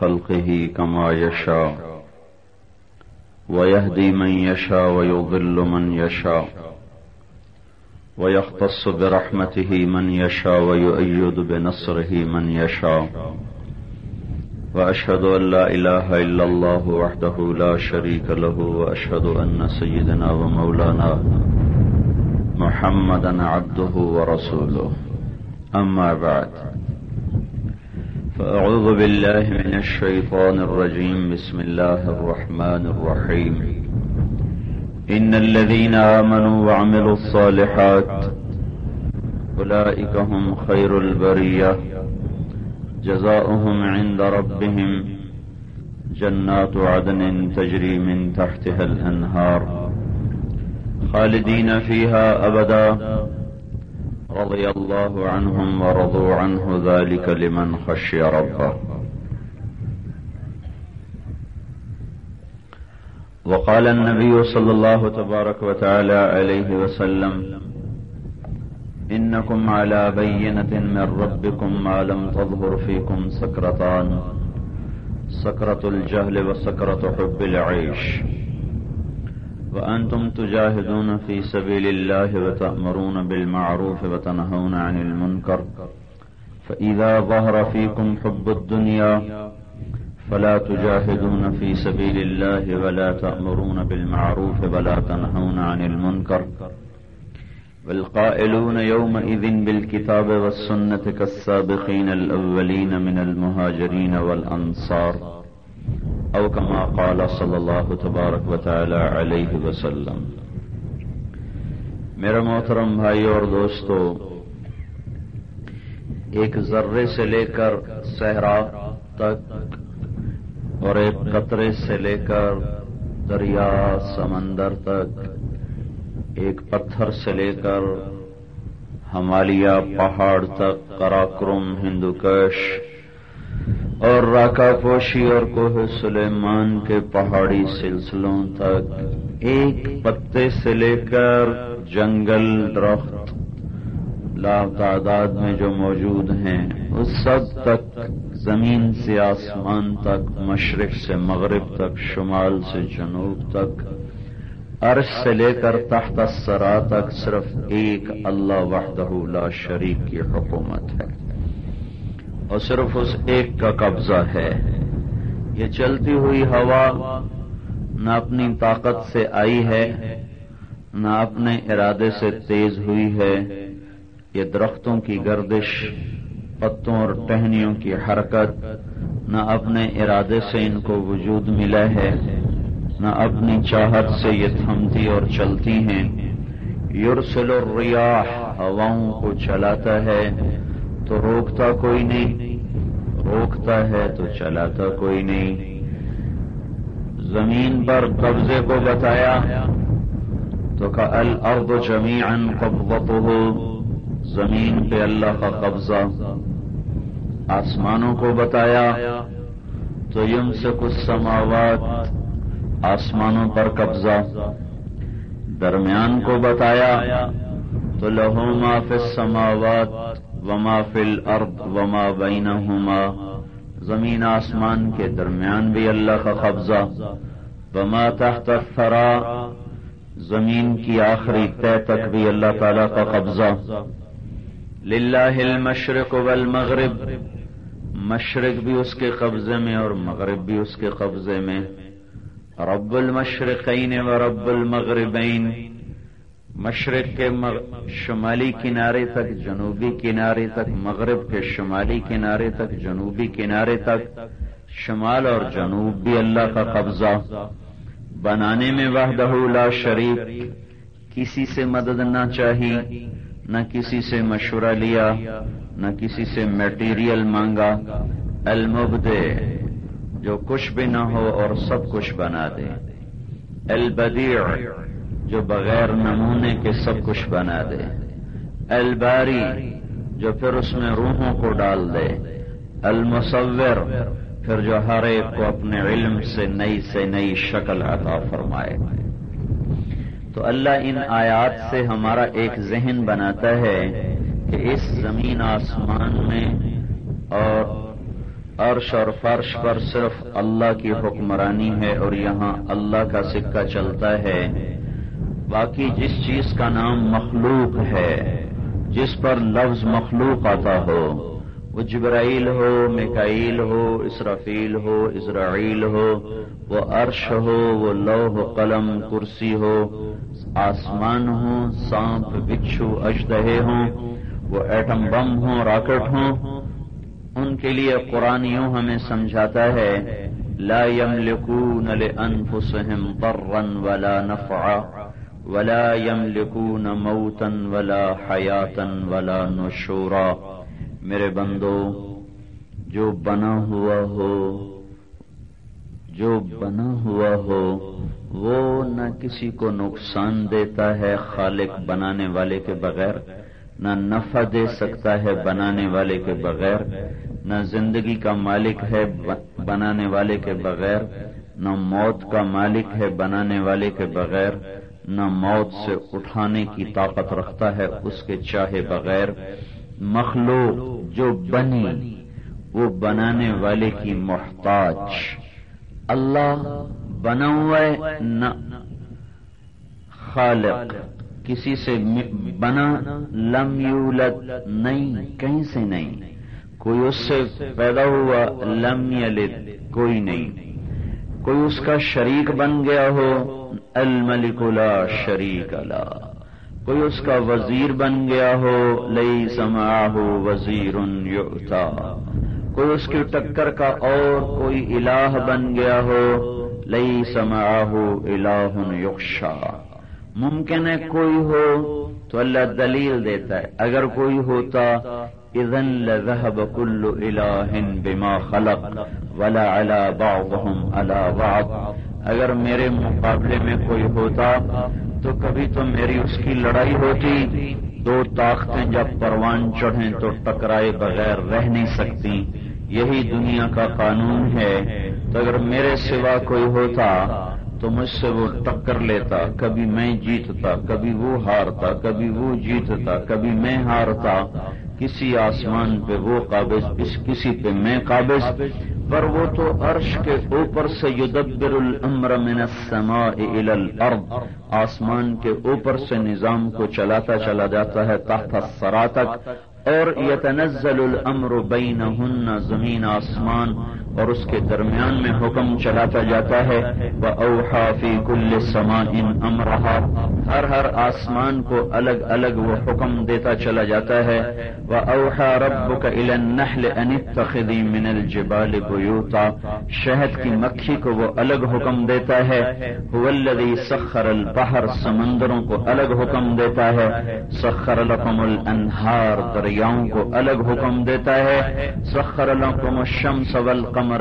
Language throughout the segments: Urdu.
خلقه كما يشاء ويهدي من يشاء ويضل من يشاء ويختص برحمته من يشاء ويؤيد بنصره من يشاء. وأشهد أن لا إله إلا الله وحده لا شريك له وأشهد أن سيدنا ومولانا محمدا عبده ورسوله. أما بعد فأعوذ بالله من الشيطان الرجيم. بسم الله الرحمن الرحيم. إن الذين آمنوا وعملوا الصالحات أولئك هم خير البرية. جزاؤهم عند ربهم جنات عدن تجري من تحتها الأنهار خالدين فيها أبدا. رضي الله عنهم ورضوا عنه ذلك لمن خشي ربه. وقال النبي صلى الله تبارك وتعالى عليه وسلم إنكم على بينة من ربكم ما لم تظهر فيكم سكرتان سكرة الجهل وسكرة حب العيش. وأنتم تجاهدون في سبيل الله وتأمرون بالمعروف وتنهون عن المنكر. فإذا ظهر فيكم حب الدنيا فلا تجاهدون في سبيل الله ولا تأمرون بالمعروف ولا تنهون عن المنكر. والقائلون يومئذ بالكتاب والسنة كالسابقين الأولين من المهاجرين والأنصار. او کما قال صلی اللہ تبارک و تعالی علیہ وسلم. میرا محترم بھائی اور دوستو، ایک ذرے سے لے کر صحرا تک اور ایک قطرے سے لے کر دریا سمندر تک، ایک پتھر سے لے کر ہمالیہ پہاڑ تک، کراکرم، ہندوکش اور راکا پوشی اور کوہ سلیمان کے پہاڑی سلسلوں تک ایک پتے سے لے کر جنگل درخت لا تعداد میں جو موجود ہیں، اس سب تک زمین سے آسمان تک، مشرق سے مغرب تک، شمال سے جنوب تک، عرش سے لے کر تحت سرا تک صرف ایک اللہ وحدہ لا شریک کی حکومت ہے۔ اور صرف اس ایک کا قبضہ ہے۔ یہ چلتی ہوئی ہوا نہ اپنی طاقت سے آئی ہے، نہ اپنے ارادے سے تیز ہوئی ہے۔ یہ درختوں کی گردش، پتوں اور ٹہنیوں کی حرکت، نہ اپنے ارادے سے ان کو وجود ملا ہے، نہ اپنی چاہت سے یہ تھمتی اور چلتی ہیں۔ یورسل الریاح، ہواؤں کو چلاتا ہے۔ تو روکتا کوئی نہیں۔ روکتا ہے تو چلاتا کوئی نہیں۔ زمین پر قبضے کو بتایا تو کا الارض جمیعا قبضته زمین پہ اللہ کا قبضہ۔ آسمانوں کو بتایا تو یم سے کچھ سماوات آسمانوں پر قبضہ۔ درمیان کو بتایا تو لہو ما فی السماوات۔ وما فی الارض وما بینہما۔ زمین آسمان کے درمیان بھی اللہ کا قبضہ۔ وما تحت الثرا زمین کی آخری طے تک بھی اللہ تعالی کا قبضہ۔ للہ المشرق والمغرب۔ مشرق بھی اس کے قبضے میں اور مغرب بھی اس کے قبضے میں۔ رب المشرقین و رب المغربین۔ مشرق کے شمالی کنارے تک، جنوبی کنارے تک، مغرب کے شمالی کنارے تک، جنوبی کنارے تک، شمال اور جنوب بھی اللہ کا قبضہ۔ بنانے میں وحدہ لا شریف کسی سے مدد نہ چاہی، نہ کسی سے مشورہ لیا، نہ کسی سے میٹیریل مانگا۔ المبدے جو کچھ بھی نہ ہو اور سب کچھ بنا دے۔ البدیع جو بغیر نمونے کے سب کچھ بنا دے۔ الباری، جو پھر اس میں روحوں کو ڈال دے۔ المصور، پھر جو ہر ایک کو اپنے علم سے نئی سے نئی شکل عطا فرمائے۔ تو اللہ ان آیات سے ہمارا ایک ذہن بناتا ہے کہ اس زمین آسمان میں اور عرش اور فرش پر صرف اللہ کی حکمرانی ہے اور یہاں اللہ کا سکہ چلتا ہے۔ باقی جس چیز کا نام مخلوق ہے، جس پر لفظ مخلوق آتا ہو، وہ جبرائیل ہو مکائیل ہو، اسرافیل ہو، اسرائیل ہو، وہ عرش ہو، وہ لوہ قلم، کرسی ہو، آسمان ہو سانپ، بچھو اجدہے ہوں، وہ ایٹم بم ہوں، راکٹ ہوں، ان کے لیے قرآن یوں ہمیں سمجھاتا ہے، لا يملكون لأنفسهم ضرا ولا نفعا ولا يملكون موتا ولا حياتا ولا نشورا۔ میرے بندو، جو بنا ہوا ہو، جو بنا ہوا ہو، وہ نہ کسی کو نقصان دیتا ہے خالق بنانے والے کے بغیر، نہ نفع دے سکتا ہے بنانے والے کے بغیر، نہ زندگی کا مالک ہے بنانے والے کے بغیر، نہ موت کا مالک ہے بنانے والے کے بغیر۔ نہ موت سے اٹھانے کی طاقت رکھتا ہے، اس کے چاہے بغیر۔ مخلوق جو بنی، وہ بنانے والے کی محتاج۔ اللہ بنا ہوا ہے، نہ خالق۔ کسی سے بنا لم یولد، نہیں، کہیں سے نہیں۔ کوئی اس سے پیدا ہوا، لم یلد، کوئی نہیں۔ کوئی اس کا شریک بن گیا ہو الملک لا شریک لا۔ کوئی اس کا وزیر بن گیا ہو لئی سما ہو وزیر کوئی اس کی ٹکر کا اور کوئی الہ بن گیا ہو لئی سما ہو الہ یقشا ممکن ہے کوئی ہو تو اللہ دلیل دیتا ہے۔ اگر کوئی ہوتا، اذن لذهب كل اله بما خلق، ولا على بعضهم على بعض۔ اگر میرے مقابلے میں کوئی ہوتا تو کبھی تو میری اس کی لڑائی ہوتی۔ دو طاقتیں جب پروان چڑھیں تو ٹکرائے بغیر رہ نہیں سکتی۔ یہی دنیا کا قانون ہے۔ تو اگر میرے سوا کوئی ہوتا تو مجھ سے وہ ٹکر لیتا۔ کبھی میں جیتتا، کبھی وہ ہارتا، کبھی وہ جیتتا، کبھی میں ہارتا۔ کسی آسمان پہ وہ قابض کسی پہ میں قابض۔ پر وہ تو عرش کے اوپر سے یدبر الامر من السماء الى الارض، آسمان کے اوپر سے نظام کو چلاتا چلا جاتا ہے تحت السرا تک اور یتنزل الامر بینہن، زمین، آسمان، اور اس کے درمیان میں حکم چلاتا جاتا ہے وہ اوحا فی کل سما ان امرحا ہر ہر آسمان کو الگ الگ وہ حکم دیتا چلا جاتا ہے وہ اوحا رب کا النحل انتخی من الجبال بیوتا شہد کی مکھی کو وہ الگ حکم دیتا ہے الذي سخر البحر۔ سمندروں کو الگ حکم دیتا ہے، سخر لكم الانہار دریاؤں کو الگ حکم دیتا ہے۔ سخر لكم الشمس والقمر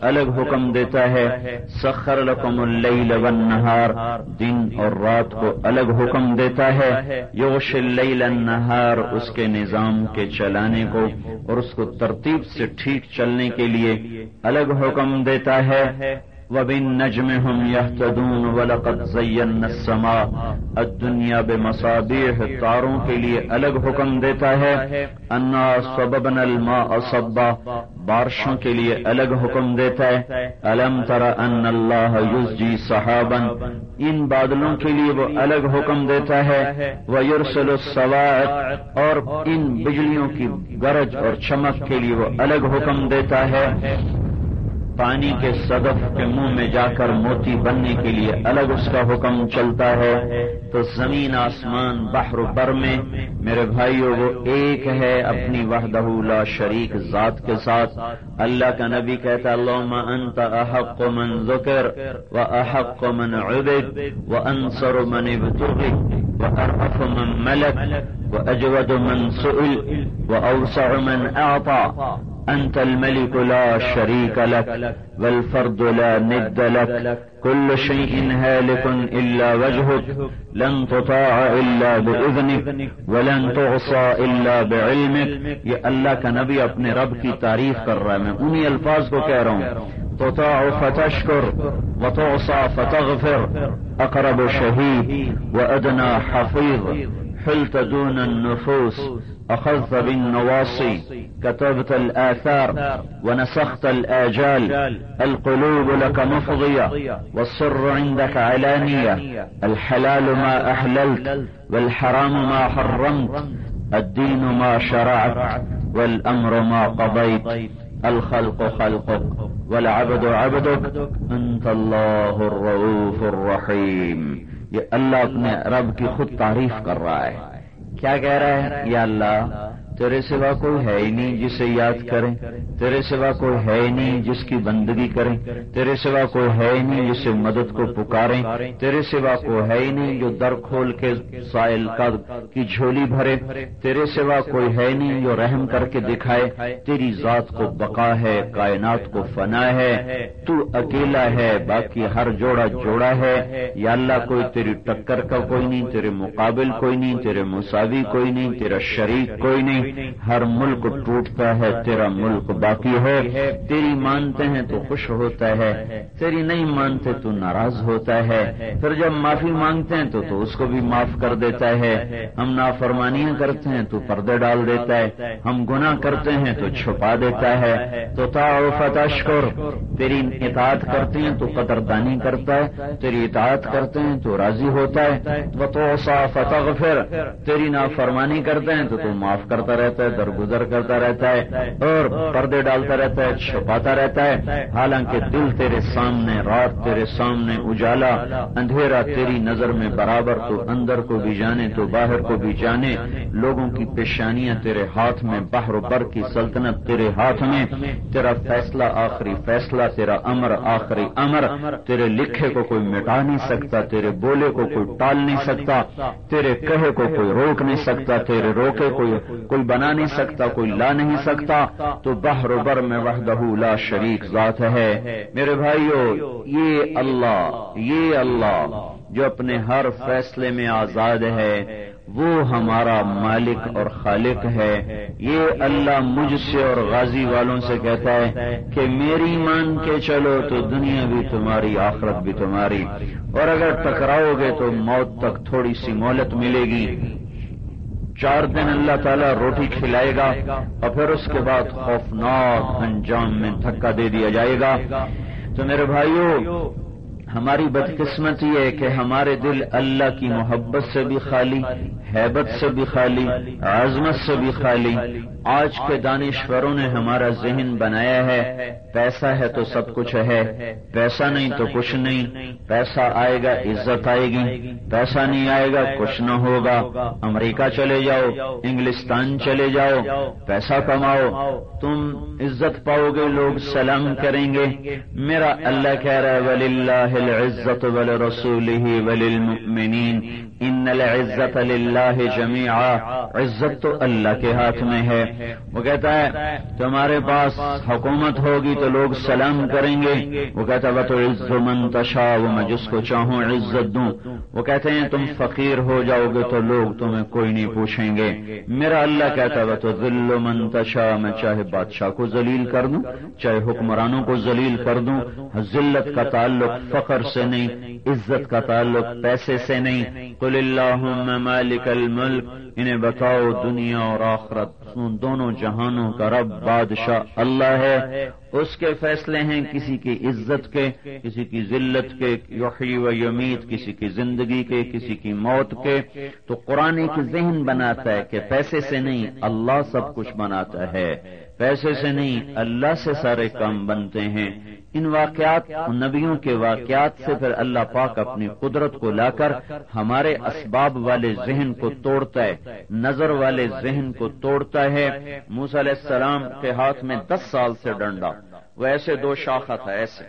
الگ حکم دیتا ہے۔ سخر لکم اللیل والنہار۔ دن اور رات کو الگ حکم دیتا ہے۔ یوش اللیل النہار اس کے نظام کے چلانے کو اور اس کو ترتیب سے ٹھیک چلنے کے لیے الگ حکم دیتا ہے۔ وبالنجم هم يهتدون ولقد زينا السماء. الدنيا بمصابيح تاروں کے لیے الگ حکم دیتا ہے. انا سببنا الماء صبا. بارشوں کے لیے الگ حکم دیتا ہے. الم تر ان اللہ یزجی صحابا. ان بادلوں کے لیے وہ الگ حکم دیتا ہے. ويرسل الصواعق اور ان بجلیوں کی گرج اور چمک کے لیے وہ الگ حکم دیتا ہے. پانی کے صدف کے منہ میں جا کر موتی بننے کے لیے الگ اس کا حکم چلتا ہے، تو زمین آسمان بحر بر میں، میرے بھائیوں وہ ایک ہے اپنی وحدہ لا شریک ذات کے ساتھ۔ اللہ کا نبی کہتا اللہ انت احق من ذکر و احق من عبد و انصر من ابتغی و ارحف من ملک و اجود من سئل و اوسع من اعطا۔ أنت الملك لا شريك لك والفرد لا ند لك. كل شيء هالك إلا وجهك لن تطاع إلا بإذنك ولن تعصى إلا بعلمك. یہ اللہ کا اپنے رب کی تعریف کر رہا میں انہی الفاظ کو کہہ رہا ہوں تطاع فتشكر وتعصى فتغفر. أقرب شهيد وأدنى حفيظ. حلت دون النفوس أخذت بالنواصي. كتبت الآثار ونسخت الآجال. القلوب لك مفضية. والسر عندك علانية. الحلال ما أحللت. والحرام ما حرمت. الدين ما شرعت. والأمر ما قضيت. الخلق خلقك. والعبد عبدك. أنت الله الرؤوف الرحيم. کی خود تعریف کر رہا ہے؟ کیا کہہ رہا ہے؟ یا اللہ. تیرے سوا کوئی ہے ہی نہیں جسے یاد کریں۔ تیرے سوا کوئی ہے ہی نہیں جس کی بندگی کریں۔ تیرے سوا کوئی ہے ہی نہیں جسے مدد کو پکاریں۔ تیرے سوا کوئی ہے ہی نہیں جو در کھول کے سائل کی جھولی بھرے۔ تیرے سوا کوئی ہے نہیں جو رحم کر کے دکھائے۔ تیری ذات کو بقا ہے، کائنات کو فنا ہے۔ تو اکیلا ہے، باقی ہر جوڑا جوڑا ہے۔ یا اللہ، کوئی تیری ٹکر کا کوئی نہیں، تیرے مقابل کوئی نہیں، تیرے مساوی کوئی نہیں، تیرا شریک کوئی نہیں۔ ہر ملک ٹوٹتا ہے تیرا ملک باقی ہے۔ تیری مانتے ہیں تو خوش ہوتا ہے۔ تیری نہیں مانتے تو ناراض ہوتا ہے۔ پھر جب معافی مانگتے ہیں تو تو اس کو بھی معاف کر دیتا ہے۔ ہم نافرمانیاں کرتے ہیں تو پردے ڈال دیتا ہے۔ ہم گناہ کرتے ہیں تو چھپا دیتا ہے۔ تو فتشکر تیری اطاعت کرتے ہیں تو قدردانی کرتا ہے۔ تیری اطاعت کرتے ہیں تو راضی ہوتا ہے۔ تو فتح تیری نافرمانی کرتے ہیں تو تو معاف کرتا رہتا ہے، درگزر کرتا رہتا ہے اور پردے ڈالتا رہتا ہے، چھپاتا رہتا ہے۔ حالانکہ دل تیرے سامنے، رات تیرے سامنے اجالا، اندھیرا تیری نظر میں برابر تو اندر کو بھی جانے، تو باہر کو بھی جانے۔ لوگوں کی پیشانیاں تیرے ہاتھ میں، بحر و بر کی سلطنت تیرے ہاتھ میں۔ تیرا فیصلہ آخری فیصلہ، تیرا امر آخری امر۔ تیرے لکھے کو کوئی مٹا نہیں سکتا، تیرے بولے کو کوئی ٹال نہیں سکتا۔ تیرے کہے کو کوئی روک نہیں سکتا، تیرے روکے کوئی بنا نہیں سکتا، کوئی لا نہیں سکتا، تو بحر بر میں وحدہ لا شریک ذات ہے۔ میرے بھائیو، یہ اللہ یہ اللہ جو اپنے ہر فیصلے میں آزاد ہے، وہ ہمارا مالک اور خالق ہے۔ یہ اللہ مجھ سے اور غازی والوں سے کہتا ہے کہ میری مان کے چلو تو دنیا بھی تمہاری، آخرت بھی تمہاری۔ اور اگر ٹکراؤ گے تو موت تک تھوڑی سی مہلت ملے گی۔ چار دن اللہ تعالیٰ روٹی کھلائے گا اور پھر اس کے بعد خوفناک انجام میں دھکا دے دیا جائے گا۔ تو میرے بھائیوں ہماری بدقسمت یہ ہے کہ ہمارے دل اللہ کی محبت سے بھی خالی، حیبت سے بھی خالی، عظمت سے بھی خالی۔ آج کے دانشوروں نے ہمارا ذہن بنایا ہے، پیسہ ہے تو سب کچھ ہے، پیسہ نہیں تو کچھ نہیں، پیسہ آئے گا، عزت آئے گی۔ پیسہ نہیں آئے گا، کچھ نہ ہوگا۔ امریکہ چلے جاؤ، انگلستان چلے جاؤ، پیسہ کماؤ۔ تم عزت پاؤ گے، لوگ سلام کریں گے۔ میرا اللہ کہہ رہا ہے ولی اللہ عزت ولی رسول ہی ولی ان العزت للہ جميعا. عزت تو اللہ کے ہاتھ میں ہے. وہ کہتا ہے، تمہارے پاس حکومت ہوگی تو لوگ سلام کریں گے. وہ کہتا ہے تو عز منتشا وہ میں جس کو چاہوں عزت دوں. وہ کہتے ہیں، تم فقیر ہو جاؤ گے تو لوگ تمہیں کوئی نہیں پوچھیں گے. میرا اللہ کہتا ہے تو ذل منتشا میں چاہے بادشاہ کو ذلیل کر دوں، چاہے حکمرانوں کو ذلیل کر دوں. ذلت کا تعلق فخر سے نہیں، عزت کا تعلق پیسے سے نہیں۔ قل اللہ مالک الملک، انہیں بتاؤ دنیا اور آخرت۔ دونوں جہانوں کا رب بادشاہ اللہ ہے۔ اس کے فیصلے ہیں کسی کی عزت کے، کسی کی ذلت کے، یحیی و یمیت، کسی کی زندگی کے، کسی کی موت کے۔ تو قرآن ایک ذہن بناتا ہے کہ پیسے سے نہیں، اللہ سب کچھ بناتا ہے۔ پیسے سے نہیں، اللہ سے سارے کام بنتے ہیں۔ ان واقعات نبیوں کے واقعات سے پھر اللہ پاک اپنی قدرت کو لا کر ہمارے اسباب والے ذہن کو توڑتا ہے، نظر والے ذہن کو توڑتا ہے۔ موسی علیہ السلام کے ہاتھ میں دس سال سے ڈنڈا، وہ ایسے دو شاخہ تھا، ایسے۔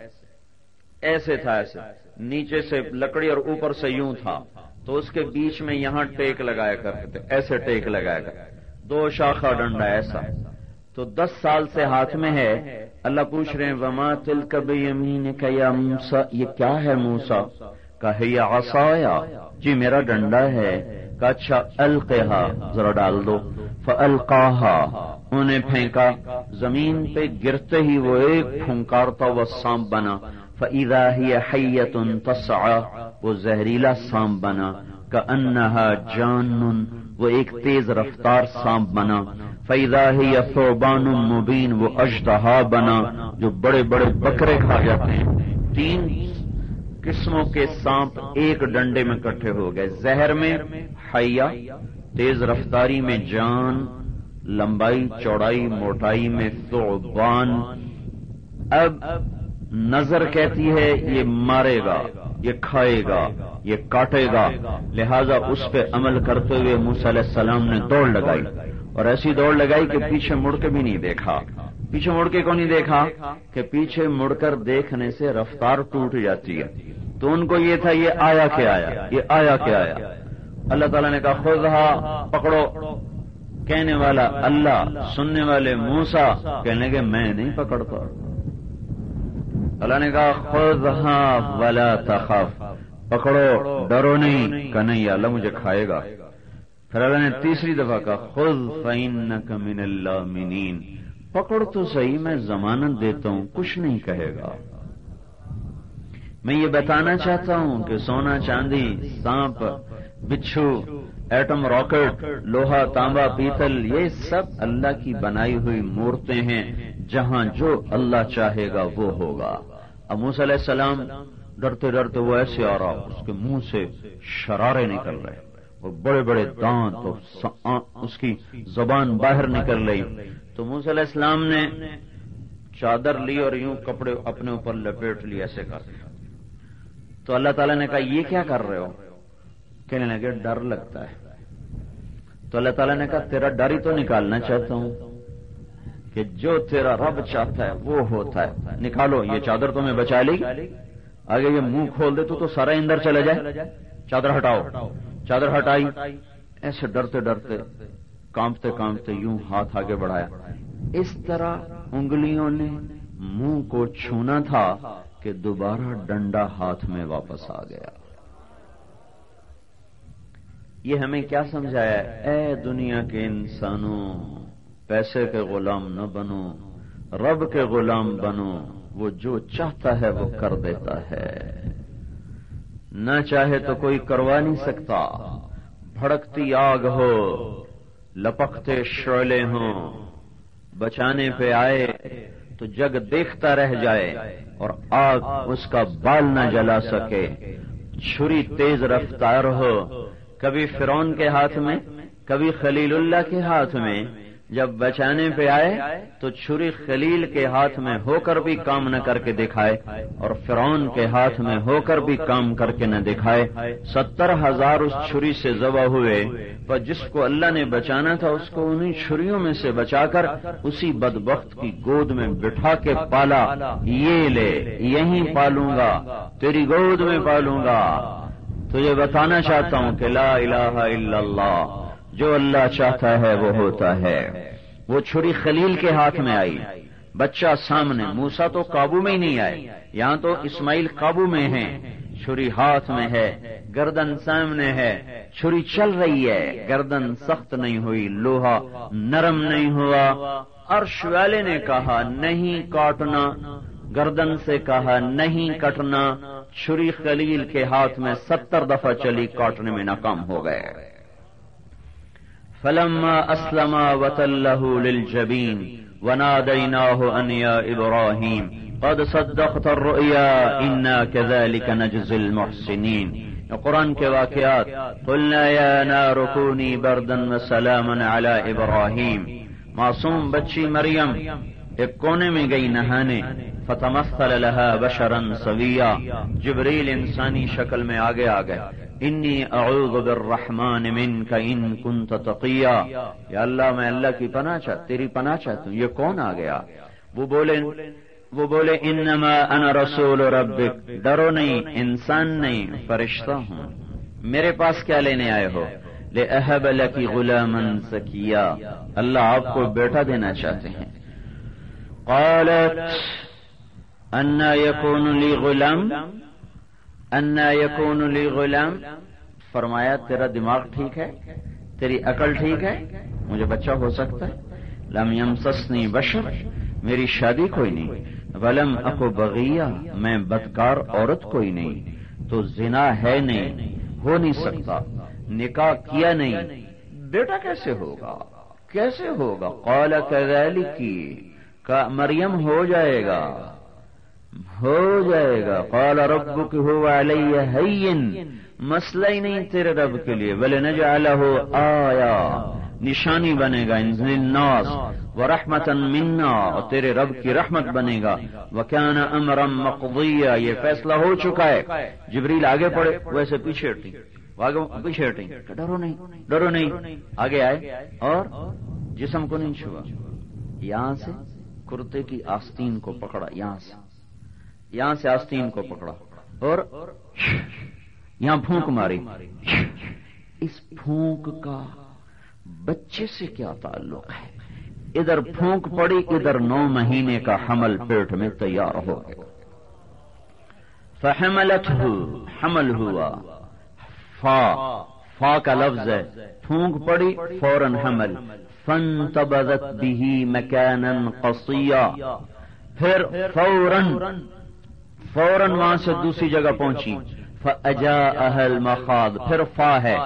ایسے تھا، ایسے۔ نیچے سے لکڑی اور اوپر سے یوں تھا۔ تو اس کے بیچ میں یہاں ٹیک لگایا کرتے تھے، ایسے ٹیک لگایا کرتے۔ دو شاخہ ڈنڈا، ایسا۔ تو دس سال سے ہاتھ میں ہے۔ اللہ پوچھ رہے ہیں، وما تل کب یمین کا یا موسا یہ کیا ہے موسا کہ یا؟ آسایا جی میرا ڈنڈا ہے۔ کہ اچھا القحا ذرا ڈال دو۔ فلقاہا انہیں پھینکا۔ زمین پہ گرتے ہی وہ ایک پھنکارتا وہ سانپ بنا۔ فعیدہ ہی حیت تسعا وہ زہریلا سانپ بنا۔ کا انہا جان وہ ایک تیز رفتار سانپ بنا۔ فیدا ہی افروبان مبین وہ اشتہا بنا، جو بڑے بڑے بکرے کھا جاتے ہیں۔ تین قسموں کے سانپ ایک ڈنڈے میں کٹھے ہو گئے۔ زہر میں حیا، تیز رفتاری میں جان، لمبائی، چوڑائی، موٹائی میں ثعبان اب نظر کہتی ہے، یہ مارے گا، یہ کھائے گا۔ یہ کاٹے گا۔ لہذا اس پہ عمل کرتے ہوئے موسی علیہ السلام نے دوڑ لگائی۔ اور ایسی دوڑ لگائی کہ پیچھے مڑ کے بھی نہیں دیکھا۔ پیچھے مڑ کے کو نہیں دیکھا؟ کہ پیچھے مڑ کر دیکھنے سے رفتار ٹوٹ جاتی ہے۔ تو ان کو یہ تھا، یہ آیا کیا آیا؟ یہ آیا کیا آیا؟ اللہ تعالیٰ نے کہا، خود ہاں، پکڑو۔ کہنے والا اللہ، سننے والے موسا کہنے کے میں نہیں پکڑتا۔ اللہ نے کہا، خود ہاں ولا تخف۔ پکڑو، ڈرو نہیں، کہ نہیں، اللہ مجھے کھائے گا۔ پھر اللہ نے تیسری دفعہ کہا خود فین من اللہ منین پکڑ تو صحیح، میں ضمانت دیتا ہوں، کچھ نہیں کہے گا۔ میں یہ بتانا چاہتا ہوں کہ سونا، چاندی، سانپ، بچھو، ایٹم راکٹ، لوہا، تانبا، پیتل، یہ سب اللہ کی بنائی ہوئی مورتیں ہیں۔ جہاں جو اللہ چاہے گا، وہ ہوگا۔ ابوس علیہ السلام ڈرتے ڈرتے وہ ایسے آ رہا، اس کے منہ سے شرارے نکل رہے۔ وہ بڑے بڑے دانت اس کی زبان باہر نکل رہی۔ تو موسی علیہ السلام نے چادر لی اور یوں کپڑے اپنے اوپر لپیٹ لی، ایسے کر تو اللہ تعالیٰ نے کہا، یہ کیا کر رہے ہو؟ کہنے لگے، ڈر لگتا ہے۔ تو اللہ تعالیٰ نے کہا، تیرا ڈر ہی تو نکالنا چاہتا ہوں کہ جو تیرا رب چاہتا ہے، وہ ہوتا ہے۔ نکالو، یہ چادر تمہیں بچا لی۔ آگے یہ منہ کھول دے تو تو سارا اندر چلے جائے۔ چادر ہٹاؤ۔ چادر ہٹائی۔ ایسے ڈرتے ڈرتے کانپتے کانپتے یوں ہاتھ آگے بڑھایا۔ اس طرح انگلیوں نے منہ کو چھونا تھا کہ دوبارہ ڈنڈا ہاتھ میں واپس آ گیا۔ یہ ہمیں کیا سمجھایا؟ اے دنیا کے انسانوں، پیسے کے غلام نہ بنو، رب کے غلام بنو۔ وہ جو چاہتا ہے وہ کر دیتا ہے۔ نہ چاہے تو کوئی کروا نہیں سکتا۔ بھڑکتی آگ ہو، لپکتے شعلے ہوں۔ بچانے پہ آئے تو جگ دیکھتا رہ جائے اور آگ اس کا بال نہ جلا سکے۔ چھری تیز رفتار ہو، کبھی فرون کے ہاتھ میں، کبھی خلیل اللہ کے ہاتھ میں۔ جب بچانے پہ آئے تو چھری خلیل کے ہاتھ میں ہو کر بھی کام نہ کر کے دکھائے اور فرعون کے ہاتھ میں ہو کر بھی کام کر کے نہ دکھائے۔ ستر ہزار اس چھری سے ذبح ہوئے۔ پر جس کو اللہ نے بچانا تھا اس کو انہیں چھریوں میں سے بچا کر اسی بدبخت کی گود میں بٹھا کے پالا۔ یہ لے، یہیں پالوں گا، تیری گود میں پالوں گا۔ تو یہ بتانا چاہتا ہوں کہ لا الہ الا اللہ۔ جو اللہ چاہتا ہے وہ ہوتا ہے۔ وہ چھری خلیل کے ہاتھ میں آئی۔ بچہ سامنے موسا تو قابو میں ہی نہیں آئے۔ یہاں تو اسماعیل قابو میں ہے چھری ہاتھ میں ہے، گردن سامنے ہے۔ چھری چل رہی ہے، گردن سخت نہیں ہوئی، لوہا نرم نہیں ہوا۔ ارش والے نے کہا، نہیں کاٹنا۔ گردن سے کہا، نہیں کٹنا۔ چھری خلیل کے ہاتھ میں ستر دفعہ چلی، کاٹنے میں ناکام ہو گئے۔ فلما أسلم وتله للجبين وناديناه أن يا إبراهيم قد صدقت الرؤيا إنا كذلك نجزي المحسنين. قرآن کے واقعات، قلنا يا نار كوني بردا وسلاما على إبراهيم. معصوم بچی مریم، ایک کونے میں گئی نہانے فتمثل لها بشرا سویا جبریل انسانی شکل میں آگے آ گئے. انی اعوذ بالرحمن من کا ان کن تقیا. یا اللہ، میں اللہ کی پناہ چاہتا تیری پناہ چاہتا ہوں. یہ کون آ گیا؟ وہ بولے وہ بولے، انما انا رسول ربک. ڈرو نہیں، انسان نہیں، فرشتہ ہوں. میرے پاس کیا لینے آئے ہو؟ لے احب کی غلامن سکیا. اللہ آپ کو بیٹا دینا چاہتے ہیں. قالت انا یکون لی غلام. انا یکون لی غلام. فرمایا، تیرا دماغ ٹھیک ہے؟ تیری عقل ٹھیک ہے؟ مجھے بچہ ہو سکتا ہے؟ لم یمسسنی بشر، میری شادی کوئی نہیں. ولم اکو بغیہ، میں بدکار عورت کوئی نہیں. تو زنا ہے نہیں، ہو نہیں سکتا. نکاح کیا نہیں. بیٹا کیسے ہوگا؟ کیسے ہوگا؟ قال كذلك کی مریم ہو جائے گا. ہو جائے گا۔ قال ربك هو علي مسئلہ ہی نہیں تیرے رب کے لیے۔ بلے نجعله آیا۔ نشانی بنے گا الناس۔ ورحمتا منا۔ اور تیرے رب کی رحمت بنے گا۔ وكان امرا مقضيا یہ فیصلہ ہو چکا ہے۔ جبریل آگے پڑے ویسے پیچھے ہٹیں پیچھے ہٹیں ڈرو نہیں ڈرو نہیں۔ آگے آئے۔ اور جسم کو نہیں چھوا۔ یہاں سے کرتے کی آستین کو پکڑا۔ یہاں سے۔ یہاں سے آستین کو پکڑا اور یہاں پھونک ماری۔ اس پھونک کا بچے سے کیا تعلق ہے؟ ادھر پھونک پڑی، ادھر نو مہینے کا حمل پیٹ میں تیار ہو گیا۔ فحملت حمل ہوا۔ فا فا کا لفظ ہے۔ پھونک پڑی، فوراً حمل۔ فن تبدت بھی مکین قصیا۔ پھر فوراً فوراً وہاں سے دوسری جگہ پہنچی۔ فجا اہل مخاد پھر فا ہے۔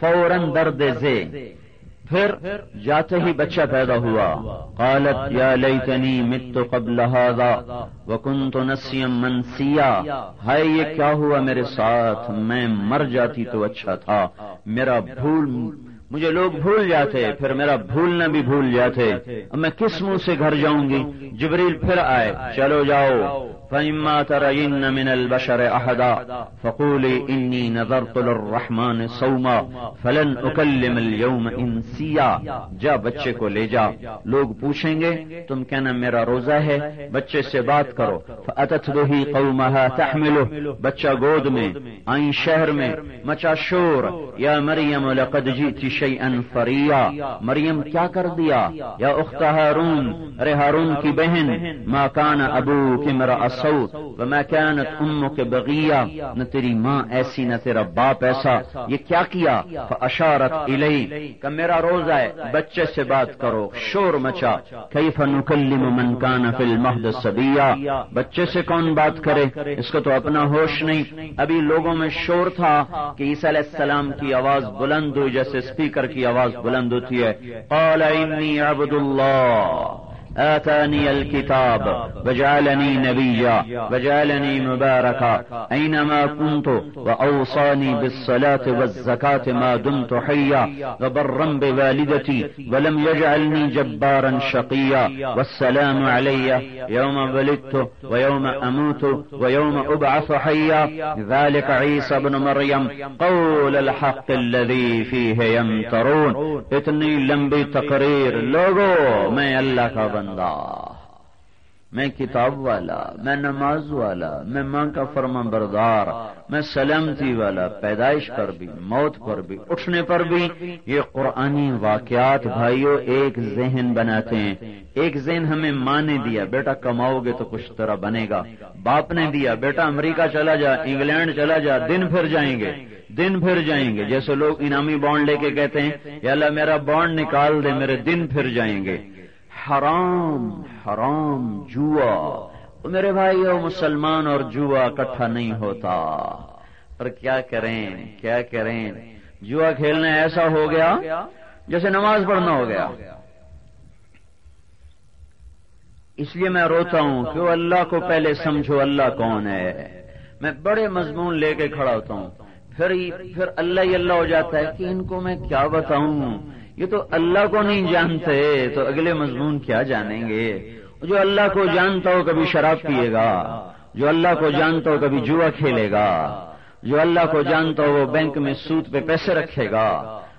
فوراً درد زے۔ پھر جاتے ہی بچہ پیدا ہوا۔ قالت، یا لیتنی مت قبل هذا وكنت نسيا منسيا ہائے، یہ کیا ہوا میرے ساتھ؟ میں مر جاتی تو اچھا تھا۔ میرا بھول، مجھے لوگ بھول جاتے۔ پھر میرا بھولنا بھی بھول جاتے۔ اب میں کس منہ سے گھر جاؤں گی؟ جبریل پھر آئے۔ چلو جاؤ۔ فإما ترين من البشر أحدا فقولي إني نظرت للرحمن صوما فلن أكلم اليوم إنسيا جا، بچے کو لے جا۔ لوگ پوچھیں گے، تم کہنا میرا روزہ ہے؟ بچے سے بات کرو۔ فأتت به قومها تحمله۔ بچہ گود میں آئیں شہر میں۔ مچا شور۔ یا مریم، لقد جئت شيئا فريا مریم، کیا کر دیا؟ یا اخت ہارون، ارے ہارون کی بہن، ما كان ابوك امرأ سعود. وما كانت امك بغيا نہ تیری ماں ایسی، نہ تیرا باپ ایسا. یہ کیا کیا؟ فاشارت الی کہ میرا روزہ ہے، بچے سے بات کرو، شور مچا. کیف نکلم من كان في المهد صبيا بچے سے کون بات کرے؟ اس کو تو اپنا ہوش نہیں. ابھی لوگوں میں شور تھا کہ عیسی علیہ السلام کی آواز بلند ہوئی، جیسے اسپیکر کی آواز بلند ہوتی ہے. قال انی عبد اللہ آتاني الكتاب وجعلني نبيا وجعلني مباركا أينما كنت وأوصاني بالصلاة والزكاة ما دمت حيا وبرا بوالدتي ولم يجعلني جبارا شقيا والسلام علي يوم ولدت ويوم أموت ويوم أبعث حيا ذلك عيسى بن مريم قول الحق الذي فيه يمترون اتنی لمبی تقریر لوگو میں اللہ کا بندہ میں کتاب والا، میں نماز والا، میں ماں کا فرما بردار میں سلامتی والا، پیدائش پر بھی، موت پر بھی، اٹھنے پر بھی۔ یہ قرآنی واقعات بھائیوں ایک ذہن بناتے ہیں۔ ایک ذہن ہمیں ماں نے دیا، بیٹا کماؤ گے تو کچھ طرح بنے گا۔ باپ نے دیا، بیٹا امریکہ چلا جا، انگلینڈ چلا جا، دن پھر جائیں گے۔ دن پھر جائیں گے، جیسے لوگ انعامی بانڈ لے کے کہتے ہیں، یا اللہ میرا بانڈ نکال دے، میرے دن پھر جائیں گے۔ حرام حرام جوا۔ میرے بھائی مسلمان اور جوا اکٹھا نہیں ہوتا۔ پر کیا کریں کیا کریں؟ جوا کھیلنا ایسا ہو گیا جیسے نماز پڑھنا ہو گیا۔ اس لیے میں روتا ہوں کہ اللہ کو پہلے سمجھو اللہ کون ہے۔ میں بڑے مضمون لے کے کھڑا ہوتا ہوں۔ پھر پھر اللہ ہی اللہ ہو جاتا ہے کہ ان کو میں کیا بتاؤں؟ یہ تو اللہ کو نہیں جانتے، تو اگلے مضمون کیا جانیں گے؟ جو اللہ کو جانتا ہو کبھی شراب پیے گا، جو اللہ کو جانتا ہو کبھی جوا کھیلے گا، جو اللہ کو جانتا ہو وہ بینک میں سوت پہ پیسے رکھے گا،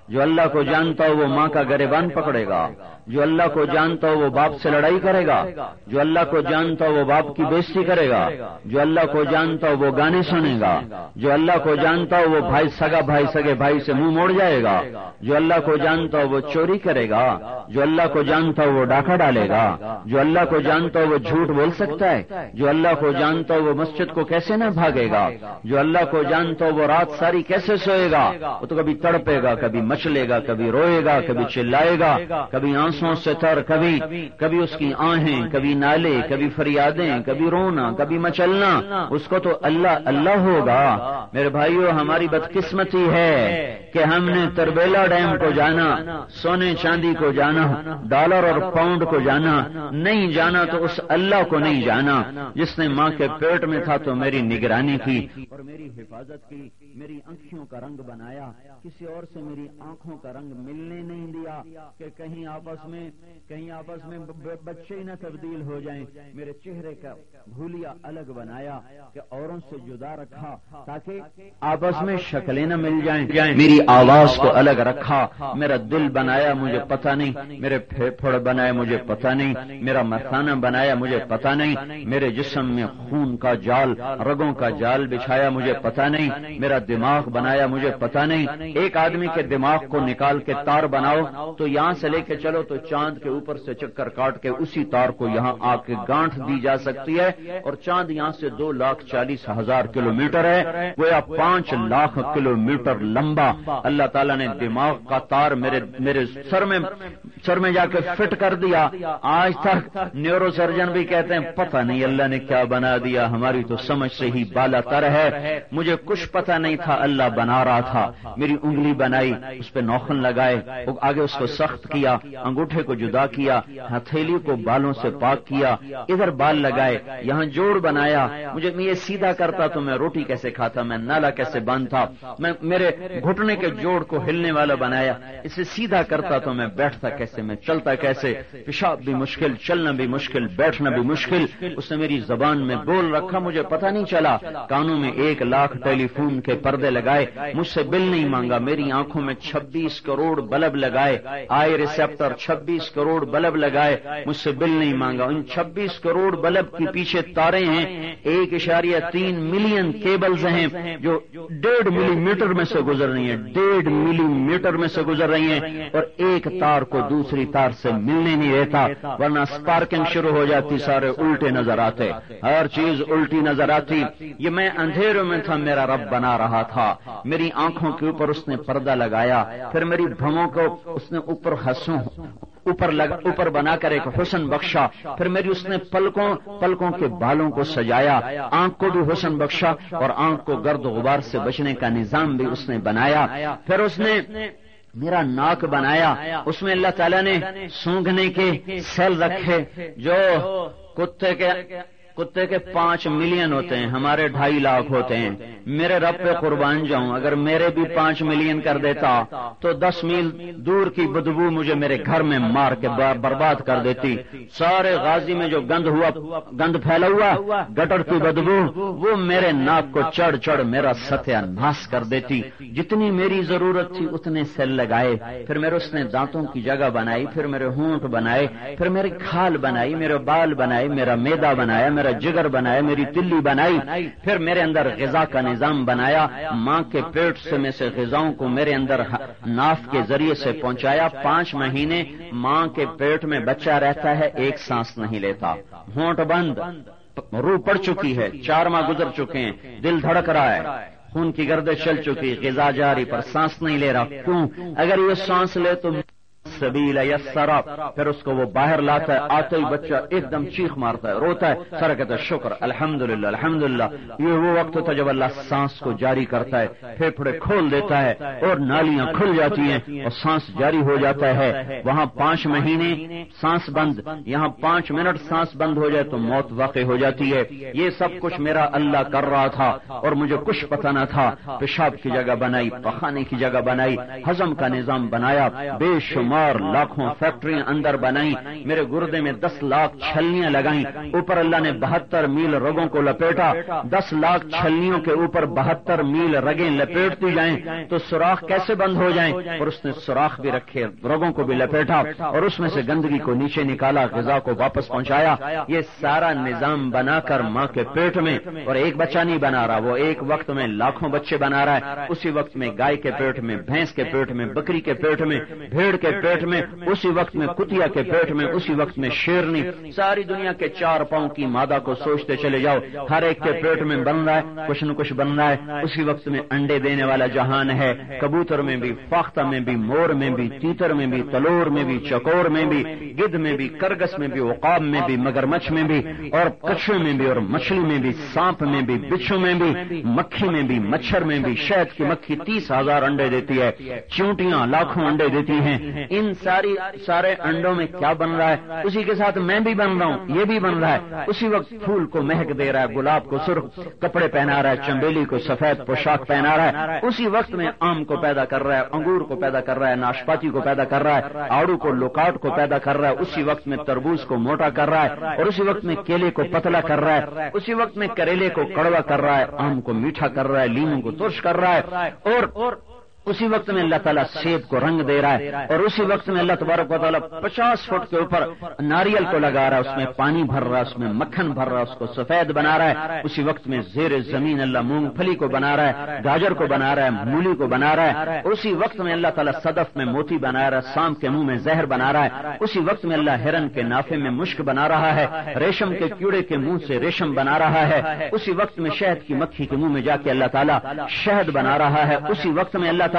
جو اللہ کو جانتا ہو وہ ماں کا گریبان پکڑے گا جو اللہ کو جانتا ہو وہ باپ سے لڑائی کرے گا۔ جو اللہ کو جانتا ہو وہ باپ کی بےزتی کرے گا۔ جو اللہ کو جانتا ہو وہ گانے سنے گا۔ جو اللہ کو جانتا ہو وہ بھائی سگا بھائی سگے بھائی سے منہ موڑ جائے گا۔ جو اللہ کو جانتا ہو وہ چوری کرے گا۔ جو اللہ کو جانتا ہو وہ ڈاکہ ڈالے گا۔ جو اللہ کو جانتا ہو وہ جھوٹ بول سکتا ہے۔ جو اللہ کو جانتا ہو وہ مسجد کو کیسے نہ بھاگے گا۔ جو اللہ کو جانتا ہو وہ رات ساری کیسے سوئے گا۔ وہ تو کبھی تڑپے گا، کبھی مچلے گا، کبھی روئے گا، کبھی چلائے گا، کبھی آنسو ناسوں سے تر کبھی کبھی اس کی آہیں، کبھی نالے، کبھی فریادیں، کبھی رونا، کبھی مچلنا، اس کو تو اللہ اللہ ہوگا۔ میرے بھائیو، ہماری بدقسمتی ہے کہ ہم نے تربیلا ڈیم کو جانا، سونے چاندی کو جانا، ڈالر اور پاؤنڈ کو جانا، نہیں جانا تو اس اللہ کو نہیں جانا۔ جس نے ماں کے پیٹ میں تھا تو میری نگرانی کی اور میری حفاظت کی۔ میری آنکھوں کا رنگ بنایا، کسی اور سے میری آنکھوں کا رنگ ملنے نہیں دیا کہ کہیں آپس میں، کہیں آپس میں بچے ہی نہ تبدیل ہو جائیں۔ میرے چہرے کا بھولیا الگ بنایا کہ اوروں سے جدا رکھا تاکہ آپس میں شکلیں نہ مل جائیں۔ میری آواز کو الگ رکھا، میرا دل بنایا مجھے پتا نہیں، میرے پھیپھڑ بنائے مجھے پتا نہیں، میرا مثانہ بنایا مجھے پتا نہیں، میرے جسم میں خون کا جال، رگوں کا جال بچھایا مجھے پتا نہیں، میرا دماغ بنایا مجھے پتا نہیں۔ ایک آدمی کے دماغ کو نکال کے تار بناؤ، تو یہاں سے لے کے چلو، تو چاند کے اوپر سے چکر کاٹ کے اسی تار کو یہاں آ کے گانٹ دی جا سکتی ہے۔ اور چاند یہاں سے دو لاکھ چالیس ہزار کلو میٹر ہے وہ یا پانچ لاکھ کلو میٹر لمبا۔ اللہ تعالیٰ نے دماغ کا تار میرے میرے سر میں سر میں جا کے فٹ کر دیا۔ آج تک نیورو سرجن بھی کہتے ہیں، پتہ نہیں اللہ نے کیا بنا دیا، ہماری تو سمجھ سے ہی بالا تر ہے۔ مجھے کچھ پتہ نہیں۔ تھا، اللہ بنا رہا تھا۔ میری انگلی بنائی، اس پہ نوخن لگائے آگے اس کو سخت کیا، انگوٹھے کو جدا کیا، ہتھیلی کو بالوں سے پاک کیا، ادھر بال لگائے، یہاں جوڑ بنایا۔ مجھے میں یہ سیدھا کرتا تو میں روٹی کیسے کھاتا، میں نالا کیسے باندھتا، میں میرے گھٹنے کے جوڑ کو ہلنے والا بنایا۔ اسے سیدھا کرتا تو میں بیٹھتا کیسے، میں چلتا کیسے؟ پیشاب بھی مشکل، چلنا بھی مشکل، بیٹھنا بھی مشکل۔ اس نے میری زبان میں بول رکھا، مجھے پتہ نہیں چلا۔ کانوں میں ایک لاکھ ٹیلی فون کے پردے لگائے، مجھ سے بل نہیں مانگا، میری آنکھوں میں چھبیس کروڑ بلب لگائے آئی ریسپٹر چھبیس کروڑ بلب لگائے، مجھ سے بل نہیں مانگا۔ ان چھبیس کروڑ بلب کے پیچھے تارے ہیں، ایک اشاریہ تین ملین کیبلز ہیں جو ڈیڑھ ملی میٹر میں سے گزر رہی ہیں، ڈیڑھ ملی میٹر میں سے گزر رہی ہیں اور ایک تار کو دوسری تار سے ملنے نہیں رہتا ورنہ اسپارکنگ شروع ہو جاتی، سارے الٹے نظر آتے۔ ہر چیز الٹی نظر آتی۔ یہ میں اندھیروں میں تھا، میرا رب بنا رہا۔ تھا۔ میری آنکھوں کے اوپر اس نے پردہ لگایا۔ پھر میری بھموں کو اس نے اوپر ہنسوں اوپر لگا اوپر بنا کر ایک حسن بخشا۔ پھر میری اس نے پلکوں پلکوں کے بالوں کو سجایا۔ آنکھ کو بھی حسن بخشا اور آنکھ کو گرد غبار سے بچنے کا نظام بھی اس نے بنایا۔ پھر اس نے میرا ناک بنایا۔ اس میں اللہ تعالیٰ نے سونگنے کے سیل رکھے۔ جو کتے کے کتے کے پانچ ملین ہوتے ہیں، ہمارے ڈھائی لاکھ ہوتے ہیں۔ میرے رب پہ قربان جاؤں، اگر میرے بھی پانچ ملین کر دیتا، تو دس میل دور کی بدبو مجھے میرے گھر میں مار کے برباد کر دیتی۔ سارے غازی میں جو گند ہوا، گند پھیلا ہوا گٹر کی بدبو، وہ میرے ناک کو چڑھ چڑھ میرا ستیہ ناس کر دیتی۔ جتنی میری ضرورت تھی، اتنے سیل لگائے۔ پھر میرے اس نے دانتوں کی جگہ بنائی، پھر میرے ہونٹ بنائے، پھر میری کھال بنائی، میرے بال بنائے، میرا میدا بنایا میرا جگر بنایا میری تلی بنائی، پھر میرے اندر غذا کا نظام بنایا، ماں کے پیٹ سے میں سے غذاؤں کو میرے اندر ناف کے ذریعے سے پہنچایا۔ پانچ مہینے ماں کے پیٹ میں بچہ رہتا ہے، ایک سانس نہیں لیتا۔ ہونٹ بند، روح پڑ چکی ہے، چار ماہ گزر چکے ہیں، دل دھڑک رہا ہے۔ خون کی گردش چل چکی، غذا جاری پر سانس نہیں لے رہا۔ کیوں؟ اگر یہ سانس لے تو سبیل یسرا. پھر اس کو وہ باہر لاتا ہے آتے ہی بچہ ایک دم چیخ مارتا ہے، روتا ہے، سر کہتا ہے، شکر الحمد للہ الحمد للہ یہ وہ وقت ہوتا ہے جب اللہ سانس کو جاری کرتا ہے، پھیپھڑے کھول دیتا ہے اور نالیاں کھل جاتی ہیں اور سانس جاری ہو جاتا ہے۔ وہاں پانچ مہینے سانس بند، یہاں پانچ منٹ سانس بند ہو جائے تو موت واقع ہو جاتی ہے۔ یہ سب کچھ میرا اللہ کر رہا تھا اور مجھے کچھ پتا نہ تھا۔ پیشاب کی جگہ بنائی، پخانے کی جگہ بنائی ہزم کا نظام بنایا، بے شمار لاکھوں فیکٹریاں اندر بنائی میرے گردے میں دس لاکھ چھلیاں لگائیں۔ اوپر اللہ نے بہتر میل رگوں کو لپیٹا، دس لاکھ چھلیوں کے اوپر بہتر میل رگیں لپیٹتی جائیں تو سوراخ کیسے بند ہو جائیں؟ اور اس نے سوراخ بھی رکھے، رگوں کو بھی لپیٹا اور اس میں سے گندگی کو نیچے نکالا، غذا کو واپس پہنچایا۔ یہ سارا نظام بنا کر ماں کے پیٹ میں اور ایک بچہ نہیں بنا رہا، وہ ایک وقت میں لاکھوں بچے بنا رہا ہے۔ اسی وقت میں گائے کے پیٹ میں، بھینس کے پیٹ میں، بکری کے پیٹ میں، بھیڑ کے پیٹ پیٹ میں اسی وقت میں کتیا کے پیٹ میں اسی وقت میں شیرنی ساری دنیا کے چار پاؤں کی مادہ کو سوچتے چلے جاؤ ہر ایک کے پیٹ میں بن رہا ہے کچھ نہ کچھ بن رہا ہے اسی وقت میں انڈے دینے والا جہان ہے کبوتر میں بھی فاختہ میں بھی مور میں بھی تیتر میں بھی تلور میں بھی چکور میں بھی گدھ میں بھی کرگس میں بھی اوقاب میں بھی مگر مچھ میں بھی اور کچھ میں بھی اور مچھلی میں بھی سانپ میں بھی بچھو میں بھی مکھی میں بھی مچھر میں بھی شہد کی مکھی تیس ہزار انڈے دیتی ہے چونٹیاں لاکھوں انڈے دیتی ہیں ان ساری سارے انڈوں میں کیا بن رہا ہے؟ اسی کے ساتھ میں بھی بن رہا ہوں، یہ بھی بن رہا ہے۔ اسی وقت پھول کو مہک دے رہا ہے، گلاب کو سرخ، کپڑے پہنا رہا ہے چمبیلی کو سفید پوشاک پہنا رہا ہے۔ اسی وقت میں آم کو پیدا کر رہا ہے، انگور کو پیدا کر رہا ہے، ناشپاتی کو پیدا کر رہا ہے، آڑو کو لوکاٹ کو پیدا کر رہا ہے۔ اسی وقت میں تربوز کو موٹا کر رہا ہے اور اسی وقت میں کیلے کو پتلا کر رہا ہے۔ اسی وقت میں کریلے کو کڑوا کر رہا ہے، آم کو میٹھا کر رہا ہے، لیموں کو ترش کر رہا ہے اور اسی وقت میں اللہ تعالیٰ سیب کو رنگ دے رہا ہے اور اسی وقت میں اللہ تبارک و تعالیٰ پچاس فٹ کے اوپر ناریل کو لگا رہا ہے، اس میں پانی بھر رہا ہے، اس میں مکھن بھر رہا ہے، اس کو سفید بنا رہا ہے۔ اسی وقت میں زیر زمین اللہ مونگ پھلی کو بنا رہا ہے، گاجر کو بنا رہا ہے، مولی کو بنا رہا ہے۔ اسی وقت میں اللہ تعالیٰ صدف میں موتی بنا رہا ہے سام کے منہ میں زہر بنا رہا ہے۔ اسی وقت میں اللہ ہرن کے نافے میں مشک بنا رہا ہے، ریشم کے کیڑے کے منہ سے ریشم بنا رہا ہے۔ اسی وقت میں شہد کی مکھی کے منہ میں جا کے اللہ تعالیٰ شہد بنا رہا ہے۔ اسی وقت میں اللہ تعالیٰ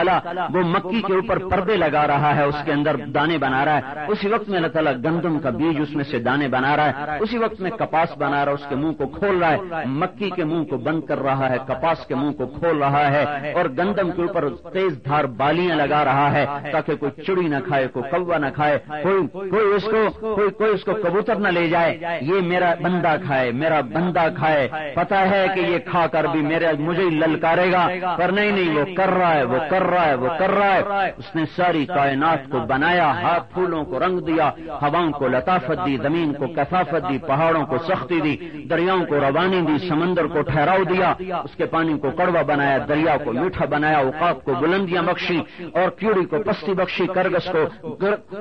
وہ مکی کے اوپر پردے لگا رہا ہے، اس کے اندر دانے بنا رہا ہے۔ اسی وقت میں اللہ تعالیٰ گندم کا بیج اس میں سے دانے بنا رہا ہے۔ اسی وقت میں کپاس بنا رہا ہے، اس کے منہ کو کھول رہا ہے۔ مکی کے منہ کو بند کر رہا ہے، کپاس کے منہ کو کھول رہا ہے۔ اور گندم کے اوپر تیز دھار بالیاں لگا رہا ہے تاکہ کوئی چڑی نہ کھائے، کوئی کوا نہ کھائے، کوئی کوئی اس کو کوئی کوئی اس کو کبوتر نہ لے جائے۔ یہ میرا بندہ کھائے، میرا بندہ کھائے۔ پتا ہے کہ یہ کھا کر بھی میرے مجھے للکارے گا۔ پر نہیں نہیں، وہ کر رہا ہے، وہ کر رہا ہے وہ کر رہا ہے۔ اس نے ساری کائنات کو بنایا ہاتھ پھولوں کو رنگ دیا ہواؤں کو لطافت دی زمین کو کثافت دی پہاڑوں کو سختی دی دریاؤں کو روانی دی سمندر کو ٹھہراؤ دیا اس کے پانی کو کڑوا بنایا دریا کو میٹھا بنایا اوقات کو بلندیاں بخشی اور کیڑی کو پستی بخشی کرگس کو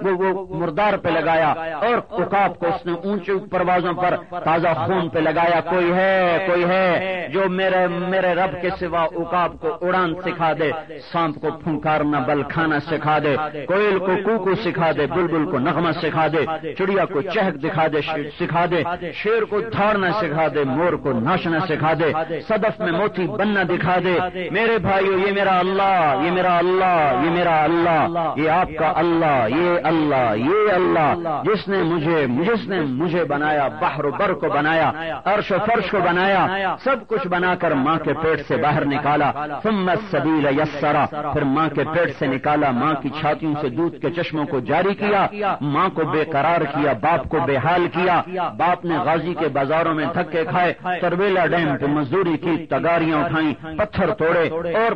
وہ مردار پہ لگایا اور اکاب کو اس نے اونچی پروازوں پر تازہ خون پہ لگایا کوئی ہے کوئی ہے جو میرے میرے رب کے سوا اکاب کو اڑان سکھا دے سانپ کو پھنکارنا، بل کھانا سکھا دے، کوئل کو کوکو سکھا دے، بلبل کو نغمہ سکھا دے، چڑیا کو چہک دکھا دے سکھا دے، شیر کو دھاڑنا سکھا دے، مور کو ناشنا سکھا دے، صدف میں موتی بننا دکھا دے، میرے بھائیو، یہ میرا اللہ، یہ میرا اللہ، یہ میرا اللہ، یہ آپ کا اللہ، یہ اللہ یہ اللہ، جس نے مجھے، جس نے مجھے بنایا، بحر و بر کو بنایا، عرش و فرش کو بنایا، سب کچھ بنا کر ماں کے پیٹ سے باہر نکالا، ثم السبیل یسرا پھر ماں کے پیٹ سے نکالا ماں کی چھاتیوں سے دودھ کے چشموں کو جاری کیا ماں کو بے قرار کیا باپ کو بے حال کیا باپ نے غازی کے بازاروں میں دھکے کھائے ترویلا ڈیم پہ مزدوری کی تگاریاں اٹھائیں پتھر توڑے اور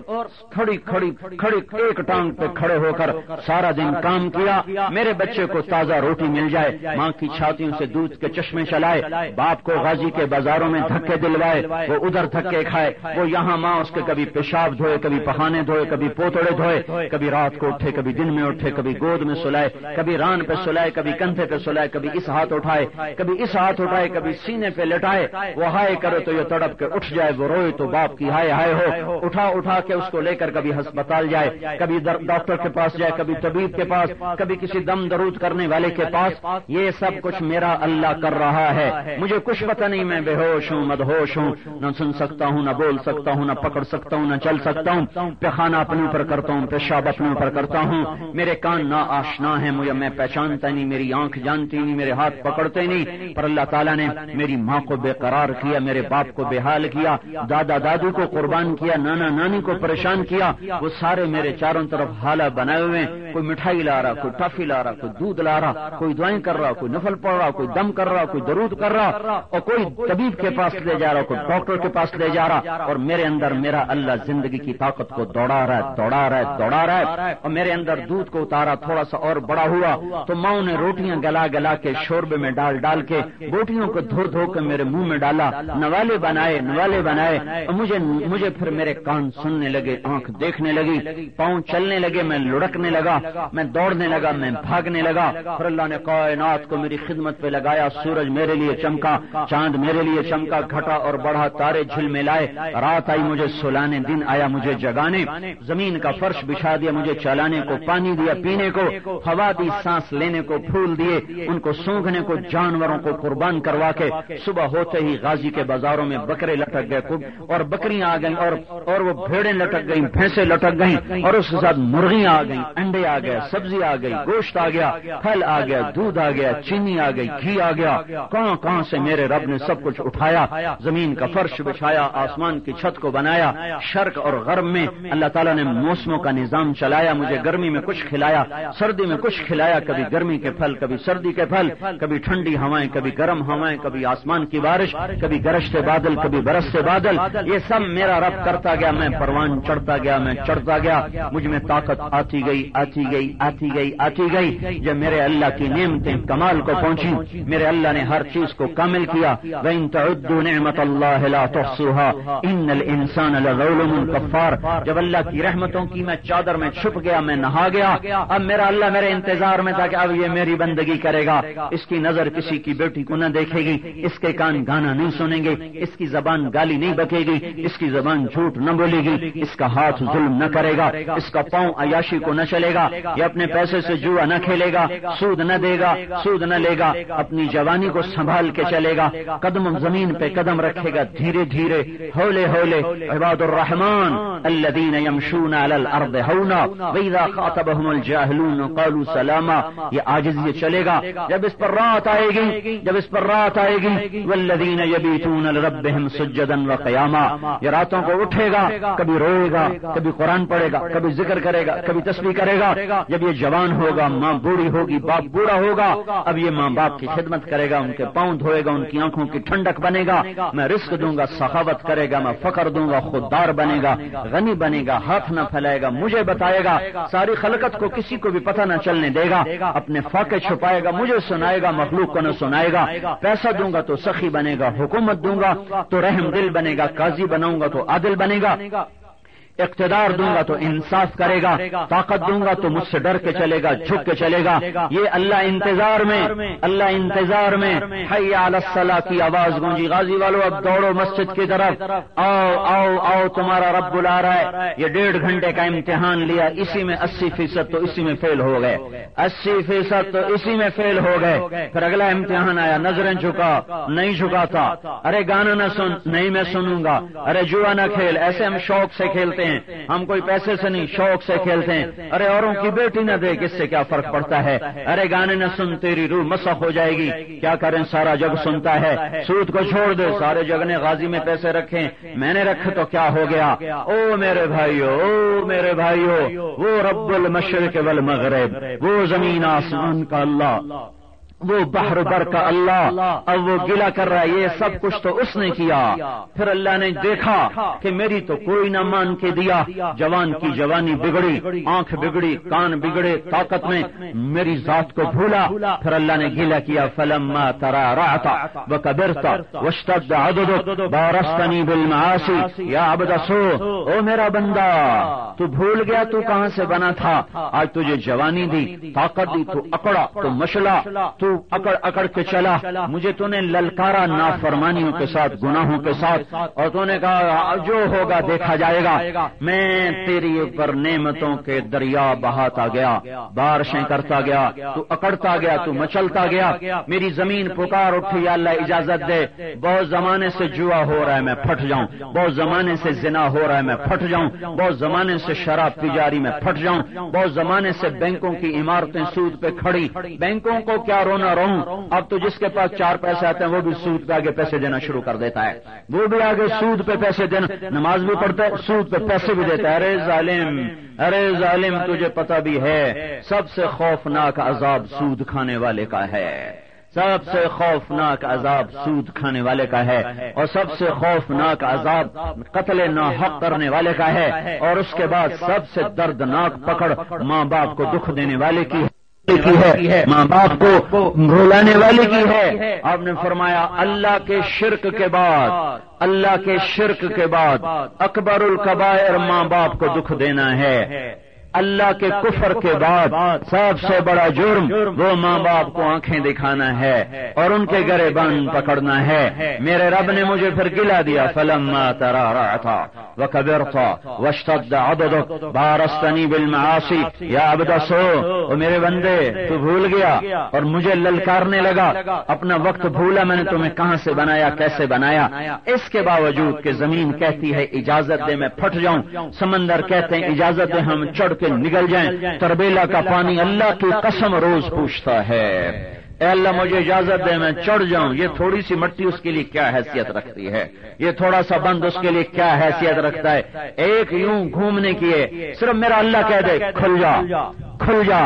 کھڑی کھڑی کھڑی ایک ٹانگ پہ کھڑے ہو کر سارا دن کام کیا میرے بچے کو تازہ روٹی مل جائے ماں کی چھاتیوں سے دودھ کے چشمے چلائے باپ کو غازی کے بازاروں میں دھکے دلوائے وہ ادھر دھکے کھائے وہ یہاں ماں اس کے کبھی پیشاب دھوئے کبھی پخانے دھوئے کبھی پوتڑے دھوئے، کبھی رات کو اٹھے، کبھی دن میں اٹھے، کبھی گود میں سلائے، کبھی ران پہ سلائے، کبھی کندھے پہ سلائے، کبھی اس ہاتھ اٹھائے، کبھی اس ہاتھ اٹھائے، کبھی سینے پہ لٹائے، وہ ہائے کرے تو یہ تڑپ کے اٹھ جائے، وہ روئے تو باپ کی ہائے ہائے ہو، اٹھا اٹھا کے اس کو لے کر کبھی ہسپتال جائے، کبھی ڈاکٹر کے پاس جائے، کبھی طبیب کے پاس، کبھی کسی دم درود کرنے والے کے پاس، یہ سب کچھ میرا اللہ کر رہا ہے۔ مجھے کچھ پتہ نہیں، میں بے ہوش ہوں، مدہوش ہوں، نہ سن سکتا ہوں، نہ بول سکتا ہوں، نہ پکڑ سکتا ہوں، نہ چل سکتا ہوں۔ پیخانہ اپنے اوپر کرتا ہوں، پیشاب اپنے اوپر کرتا ہوں۔ میرے کان نہ آشنا ہے، مجھے میں پہچانتا نہیں، میری آنکھ جانتی نہیں، میرے ہاتھ پکڑتے نہیں۔ پر اللہ تعالیٰ نے میری ماں کو بے قرار کیا، میرے باپ کو بے حال کیا، دادا دادو کو قربان کیا، نانا نانی کو پریشان کیا۔ وہ سارے میرے چاروں طرف حالہ بنائے ہوئے کوئی مٹھائی لا رہا، کوئی ٹافی لا رہا، کوئی دودھ لا رہا، کوئی دعائیں کر رہا، کوئی نفل پڑ رہا، کوئی دم کر رہا، کوئی درود کر رہا، اور کوئی طبیب کے پاس لے جا رہا، کوئی ڈاکٹر کے پاس لے جا رہا۔ اور میرے اندر میرا اللہ زندگی کی طاقت کو دوڑا رہا ہے۔ دوڑا رہا دوڑا رہا ہے اور میرے اندر دودھ کو اتارا، تھوڑا سا اور بڑا ہوا، تو ماؤں نے روٹیاں گلا گلا کے شوربے میں ڈال ڈال کے روٹیوں کو دھو دھو کے میرے منہ میں ڈالا، نوالے بنائے نوالے بنائے، اور مجھے مجھے پھر میرے کان سننے لگے، آنکھ دیکھنے لگی، پاؤں چلنے لگے، میں لڑکنے لگا، میں دوڑنے لگا، میں بھاگنے لگا، پھر اللہ نے کائنات کو میری خدمت پہ لگایا، سورج میرے لیے چمکا، چاند میرے لیے چمکا، گھٹا اور بڑھا تارے جھل میں لائے، رات آئی مجھے سلانے دن آیا مجھے جگانے، زمین زمین کا فرش بچھا دیا، مجھے چلانے کو، پانی دیا، پینے کو، ہوا دی، سانس لینے کو، پھول دیے، ان کو سونگنے کو، جانوروں کو قربان کروا کے صبح ہوتے ہی غازی کے بازاروں میں بکرے لٹک گئے اور بکریاں آ گئیں، اور اور وہ بھیڑیں لٹک گئیں، بھینسیں لٹک گئیں، اور اس کے ساتھ مرغیاں آ گئیں، انڈے آ گئے، سبزی آ گئی، گوشت آ گیا، پھل آ گیا، دودھ آ گیا، چینی آ گئی، گھی آ گیا، کہاں کہاں سے میرے رب نے سب کچھ اٹھایا، زمین کا فرش بچھایا، آسمان کی چھت کو بنایا شرک اور غرب میں اللہ تعالیٰ نے موسموں کا نظام چلایا، مجھے گرمی میں کچھ کھلایا، سردی میں کچھ کھلایا، کبھی گرمی کے پھل، کبھی سردی کے پھل، کبھی ٹھنڈی ہوائیں، کبھی گرم ہوائیں، کبھی آسمان کی بارش، کبھی گرشتے بادل، کبھی برستے بادل، یہ سب میرا رب کرتا گیا، میں پروان چڑھتا گیا، میں چڑھتا گیا، مجھ میں طاقت آتی گئی آتی گئی آتی گئی آتی گئی جب میرے اللہ کی نعمتیں کمال کو پہنچی میرے اللہ نے ہر چیز کو کامل کیا نعمت اللہ ان الانسان لظلم کفار جب اللہ کی رحمتوں کی میں چادر میں چھپ گیا، میں نہا گیا۔ اب میرا اللہ میرے انتظار میں تھا کہ اب یہ میری بندگی کرے گا۔ اس کی نظر کسی کی بیٹی کو نہ دیکھے گی۔ اس کے کان گانا نہیں سنیں گے۔ اس کی زبان گالی نہیں بکے گی۔ اس کی زبان جھوٹ نہ بولے گی۔ اس کا ہاتھ ظلم نہ کرے گا۔ اس کا پاؤں عیاشی کو نہ چلے گا۔ یہ اپنے پیسے سے جوا نہ کھیلے گا۔ سود نہ دے گا۔ سود نہ لے گا۔ اپنی جوانی کو سنبھال کے چلے گا۔ قدم زمین پہ قدم رکھے گا۔ دھیرے دھیرے۔ ہولے ہولے۔ عباد الرحمان اللہ الذين يمشون على الارض هونا واذا خاطبهم الجاهلون قالوا سلاما، یہ عاجز یہ چلے گا، جب اس پر رات آئے گی، جب اس پر رات آئے گی، والذین یبیتون لربهم سجدا وقیاما یہ راتوں کو اٹھے گا، کبھی روئے گا، کبھی قرآن پڑھے گا، کبھی ذکر کرے گا، کبھی تسبیح کرے گا، جب یہ جوان ہوگا، ماں بوڑھی ہوگی، باپ بوڑھا ہوگا، اب یہ ماں باپ کی خدمت کرے گا، ان کے پاؤں دھوئے گا، ان کی آنکھوں کی ٹھنڈک بنے گا، میں رزق دوں گا، سخاوت کرے گا، میں فخر دوں گا، خوددار بنے گا، غنی بنے گا، ہاتھ نہ پھیلائے گا، مجھے بتائے گا، ساری خلقت کو کسی کو بھی پتہ نہ چلنے دے گا۔ اپنے فاقے چھپائے گا، مجھے سنائے گا، مخلوق کو نہ سنائے گا۔ پیسہ دوں گا تو سخی بنے گا، حکومت دوں گا تو رحم دل بنے گا، قاضی بناؤں گا تو عادل بنے گا۔ اقتدار دوں گا تو انصاف کرے گا، طاقت دوں گا تو مجھ سے ڈر کے چلے گا، جھک کے چلے گا۔ یہ اللہ انتظار میں، اللہ انتظار میں۔ الصلاح کی آواز گونجی۔ غازی والو، اب دوڑو مسجد کی طرف۔ آؤ آؤ آؤ، تمہارا رب بلا رہا ہے۔ یہ ڈیڑھ گھنٹے کا امتحان لیا، اسی میں اسی فیصد تو اسی میں فیل ہو گئے۔ اسی فیصد تو اسی میں فیل ہو گئے۔ پھر اگلا امتحان آیا، نظریں جھکا، نہیں جھکا تھا۔ ارے گانا نہ سن، نہیں میں سنوں گا۔ ارے جوا نہ کھیل، ایسے ہم شوق سے کھیلتے کھیلتے ہیں۔ ہم کوئی پیسے سے نہیں، شوق سے کھیلتے ہیں۔ ارے اوروں کی بیٹی نہ دیکھ اس سے کیا فرق پڑتا ہے؟ ارے گانے نہ سن، تیری روح مسخ ہو جائے گی۔ کیا کریں؟ سارا جگ سنتا ہے۔ سود کو چھوڑ دے۔ سارے جگ نے غازی میں پیسے رکھے۔ میں نے رکھے تو کیا ہو گیا؟ او میرے بھائیو، او میرے بھائیو، وہ رب المشرق والمغرب، وہ زمین آسمان کا اللہ۔ وہ بحر بر کا اللہ اب وہ گلا کر رہا ہے یہ سب کچھ تو اس نے کیا۔ پھر اللہ نے دیکھا کہ میری تو کوئی نہ مان کے دیا جوان کی جوانی بگڑی آنکھ بگڑی کان بگڑے طاقت میں میری ذات کو بھولا۔ پھر اللہ نے گلا کیا فلم ترا راتا وہ کبرتا وشتد بارستنی بالمعاصی۔ یا سو او میرا بندہ تو بھول گیا تو کہاں سے بنا تھا؟ آج تجھے جوانی دی طاقت دی تو اکڑا تو مشلا تو اکڑ اکڑ کے چلا۔ مجھے تو نے للکارا نافرمانیوں کے ساتھ، گناہوں کے ساتھ۔ اور تو نے کہا جو ہوگا دیکھا جائے گا۔ میں تیری اوپر نعمتوں کے دریا بہاتا گیا۔ بارشیں کرتا گیا۔ تو اکڑتا گیا، تو مچلتا گیا۔ میری زمین پکار اٹھی اللہ اجازت دے۔ بہت زمانے سے جوا ہو رہا ہے، میں پھٹ جاؤں۔ بہت زمانے سے زنا ہو رہا ہے، میں پھٹ جاؤں۔ بہت زمانے سے شراب تجاری میں پھٹ جاؤں۔ بہت زمانے سے بینکوں کی عمارتیں سود پہ کھڑی۔ بینکوں کو کیا رو رونا رہوں؟ اب تو جس کے پاس چار پیسے آتے ہیں، وہ بھی سود پہ آگے پیسے دینا شروع کر دیتا ہے۔ وہ بھی آگے سود پہ پیسے دینا۔ نماز بھی پڑھتا ہے، سود پہ پیسے بھی دیتا ہے۔ ارے ظالم ارے ظالم، تجھے پتہ بھی ہے، سب سے خوفناک عذاب سود کھانے والے کا ہے۔ سب سے خوفناک عذاب سود کھانے والے کا ہے۔ اور سب سے خوفناک عذاب قتل نہ حق کرنے والے کا ہے۔ اور اس کے بعد سب سے دردناک پکڑ ماں باپ کو دکھ دینے والے کی ہے۔ کی ہے ماں باپ کو رولانے والی کی ہے۔ آپ نے فرمایا اللہ کے شرک کے بعد اللہ کے شرک کے بعد اکبر القبائر ماں باپ کو دکھ دینا ہے۔ اللہ کے کفر کے بعد سب سے بڑا جرم وہ ماں باپ کو آنکھیں دکھانا ہے اور ان کے گرے بند پکڑنا ہے میرے رب نے مجھے پھر گلا دیا فلم تھا وہ کبر تھا وشتد بارستنی بل معاشی یا وہ میرے بندے تو بھول گیا اور مجھے للکارنے لگا اپنا وقت بھولا میں نے تمہیں کہاں سے بنایا کیسے بنایا؟ اس کے باوجود کہ زمین کہتی ہے اجازت دے میں پھٹ جاؤں سمندر کہتے ہیں اجازت دے ہم چڑھ کے نگل جائیں تربیلا کا پانی اللہ کی قسم روز پوچھتا ہے۔ اے اللہ، مجھے اجازت دے، میں چڑھ جاؤں۔ یہ تھوڑی سی مٹی اس کے لیے کیا حیثیت رکھتی ہے؟ یہ تھوڑا سا بند اس کے لیے کیا حیثیت رکھتا ہے؟ ایک یوں گھومنے کی ہے، صرف میرا اللہ کہہ دے، کھل جا۔ کھل جا۔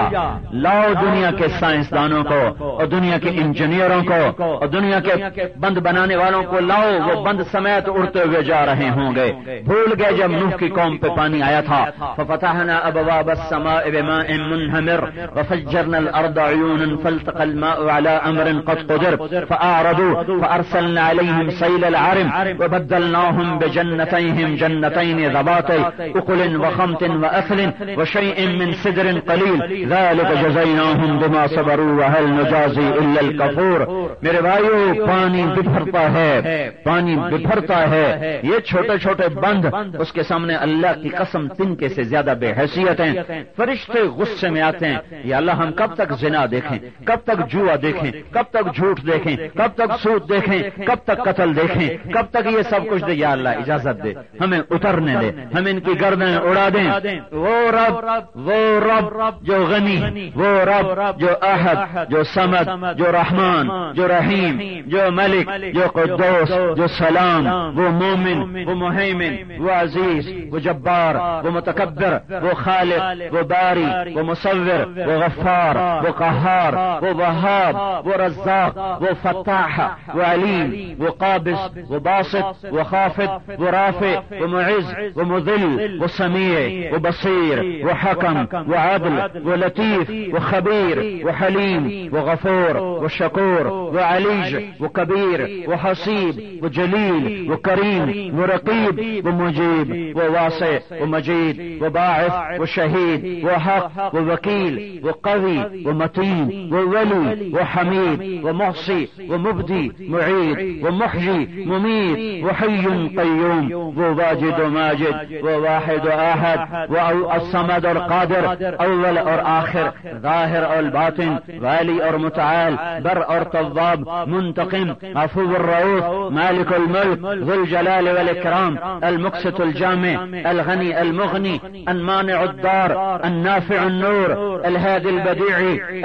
لاؤ دنیا کے سائنسدانوں کو اور دنیا کے انجینئروں کو اور دنیا کے بند بنانے والوں کو لاؤ، وہ بند سمیت اڑتے ہوئے جا رہے ہوں گے۔ بھول گئے جب نوح کی قوم پہ پانی آیا تھا۔ ففتحنا ابواب السماء بماء منهمر وفجرنا الارض عيونا فالتقى الماء على امر قد قدر فاعرضوا فارسلنا عليهم سيل العرم وبدلناهم بجنتيهم جنتين ذبات اكل وخمط واثل وشيء من سدر قليل ذلك جزيناهم بما صبروا وهل نجازي الا الكفور. میرے بھائیو، پانی بفرتا ہے، پانی بفرتا ہے۔ یہ چھوٹے چھوٹے بند، اس کے سامنے اللہ کی قسم تنکے سے زیادہ بے حیثیت ہیں۔ فرشتے غصے میں آتے ہیں۔ یا اللہ، ہم کب تک زنا دیکھیں؟ کب تک جوا دیکھیں؟ کب تک جھوٹ دیکھیں؟ کب تک سود دیکھیں؟ کب تک قتل دیکھیں؟ کب تک یہ سب کچھ دے؟ یا اللہ، اجازت دے۔ ہمیں اترنے دے۔ ہم ان کی گردیں اڑا دیں۔ وہ رب وہ رب جو غنی وہ رب جو احد جو سمد جو رحمان جو رحیم جو ملک جو قدوس جو سلام وہ مومن وہ محیمن وہ عزیز وہ جبار وہ متکبر وہ خالق وہ باری وہ مصور وہ غفار وہ قہار وہ وہاب وہ رزاق وہ فتاح وہ علیم وہ قابض وہ باسط وہ خافد وہ رافع وہ معز وہ مذل وہ سمیع وہ بصیر وہ حکم وہ عدل ولطيف وخبير وحليم وغفور وشكور وعليج وكبير وحصيب وجليل وكريم ورقيب ومجيب وواسع ومجيد وباعث وشهيد وحق ووكيل وقوي ومتين وولي وحميد ومحصي ومبدي معيد ومحيي مميت وحي قيوم وواجد ماجد وواحد أحد الصمد القادر أول اول اور آخر، ظاہر اور باطن، والی اور متعال، بر اور طواب، منتقم عفو الرؤوف مالك الملك ذو الجلال والإكرام، المقسط الجامع الغني المغني المانع الدار، النافع النور، الهادي البديع،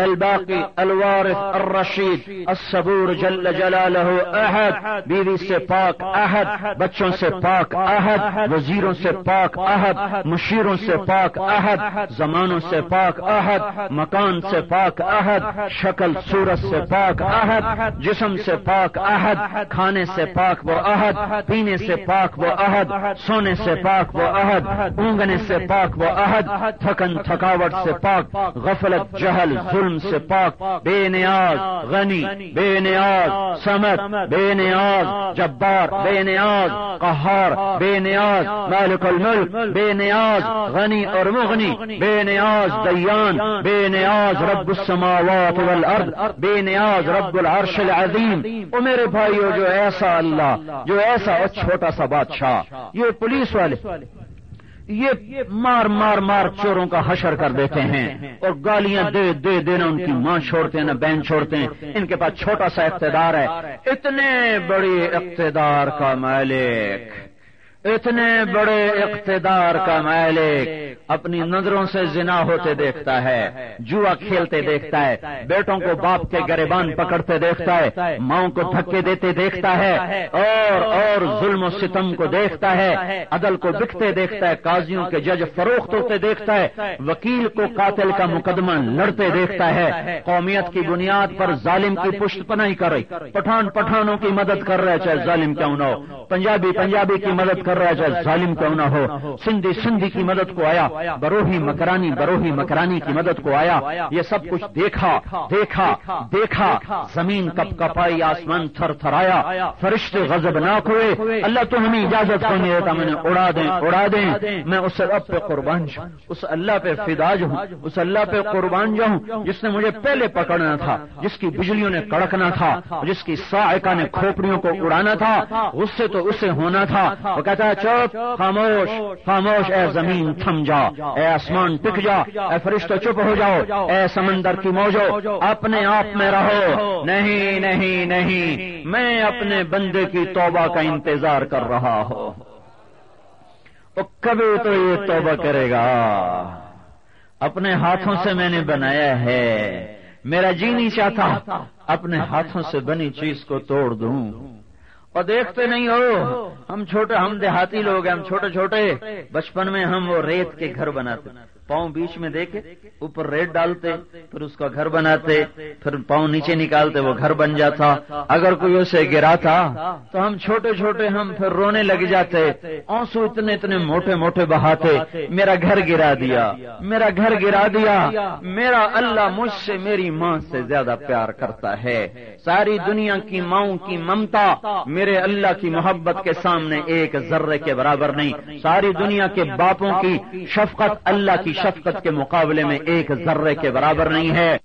الباقي، الوارث، الرشيد، الصبور جل جلاله أحد، بیوی سے پاک احد بچوں سے پاک احد وزیروں سے پاک احد مشیروں سے پاک احد زمانوں سے پاک پاک احد، مکان سے پاک احد، شکل، صورت سے پاک احد، جسم سے پاک احد، کھانے سے پاک وہ احد، پینے سے پاک وہ احد، سونے سے پاک وہ احد، اونگنے سے پاک وہ احد، تھکن، تھکاوٹ سے پاک، غفلت، جہل، ظلم سے پاک، بے نیاز، غنی، بے نیاز، سمت، بے نیاز، جبار، بے نیاز، قہار، بے نیاز، مالک الملک، بے نیاز، غنی اور مغنی، بے نیاز دیان بے نیاز رب السماوات والارض بے نیاز رب العرش العظیم او میرے بھائیو، جو ایسا اللہ، جو ایسا اور چھوٹا سا بادشاہ، یہ پولیس والے، یہ مار مار مار چوروں کا حشر کر دیتے ہیں اور گالیاں دے دے دینا ان کی ماں چھوڑتے ہیں، نہ بہن چھوڑتے ہیں۔ ان کے پاس چھوٹا سا اقتدار ہے۔ اتنے بڑی اقتدار کا مالک۔ اتنے بڑے اقتدار کا مالک اپنی نظروں سے زنا ہوتے دیکھتا ہے، جوا کھیلتے دیکھتا ہے، بیٹوں کو باپ کے گریبان پکڑتے دیکھتا ہے، ماؤں کو دھکے دیتے دیکھتا ہے، اور اور ظلم و ستم کو دیکھتا ہے، عدل کو بکتے دیکھتا ہے، قاضیوں کے جج فروخت ہوتے دیکھتا ہے، وکیل کو قاتل کا مقدمہ لڑتے دیکھتا ہے، قومیت کی بنیاد پر ظالم کی پشت پناہی کر رہی پٹھان پٹھانوں کی مدد کر رہے چاہے ظالم کیوں نہ ہو، پنجابی پنجابی کی مدد کر رہا ہے چاہے ظالم کیوں نہ ہو؟ سندھی سندھی کی مدد کو آیا، بروہی مکرانی بروہی مکرانی کی مدد کو آیا۔ یہ سب کچھ دیکھا دیکھا دیکھا۔ زمین کپ کپائی، آسمان تھر تھر آیا فرشتے غزبناک ہوئے اللہ تو ہمیں اجازت کو نہیں دیتا؟ میں نے اڑا دیں اڑا دیں۔ میں اس رب پہ قربان جاؤں، اس اللہ پہ فدا جاؤں، اس اللہ پہ قربان جاؤں۔ جس نے مجھے پہلے پکڑنا تھا، جس کی بجلیوں نے کڑکنا تھا، جس کی سائکا نے کھوپڑیوں کو اڑانا تھا، اس سے تو اسے ہونا تھا۔ وہ کہتا ہے چپ خاموش خاموش، اے زمین تھم جا، اے آسمان ٹک جا، اے فرشتہ چپ ہو جاؤ، اے سمندر کی موجو، اپنے آپ میں رہو۔ نہیں نہیں نہیں، میں اپنے بندے کی توبہ کا انتظار کر رہا ہوں۔ کبھی تو یہ توبہ کرے گا۔ اپنے ہاتھوں سے میں نے بنایا ہے۔ میرا جی نہیں چاہتا۔ اپنے ہاتھوں سے بنی چیز کو توڑ دوں۔ اور دیکھتے نہیں ہو۔ ہم چھوٹے ہم دیہاتی لوگ ہیں، ہم چھوٹے چھوٹے۔ بچپن میں ہم وہ ریت کے گھر بناتے۔ پاؤں بیچ میں دیکھے، اوپر ریت ڈالتے، پھر اس کا گھر بناتے، پھر پاؤں نیچے نکالتے، وہ گھر بن جاتا۔ اگر کوئی اسے گرا تھا، تو ہم چھوٹے چھوٹے ہم پھر رونے لگ جاتے۔ آنسو اتنے اتنے موٹے موٹے بہاتے۔ میرا گھر گرا دیا، میرا گھر گرا دیا۔ میرا اللہ مجھ سے میری ماں سے زیادہ پیار کرتا ہے۔ ساری دنیا کی ماؤں کی ممتا میرے اللہ کی محبت کے سامنے ایک ذرے کے برابر نہیں، ساری دنیا کے باپوں کی شفقت اللہ کی شفقت کے مقابلے میں ایک ذرے کے برابر نہیں ہے۔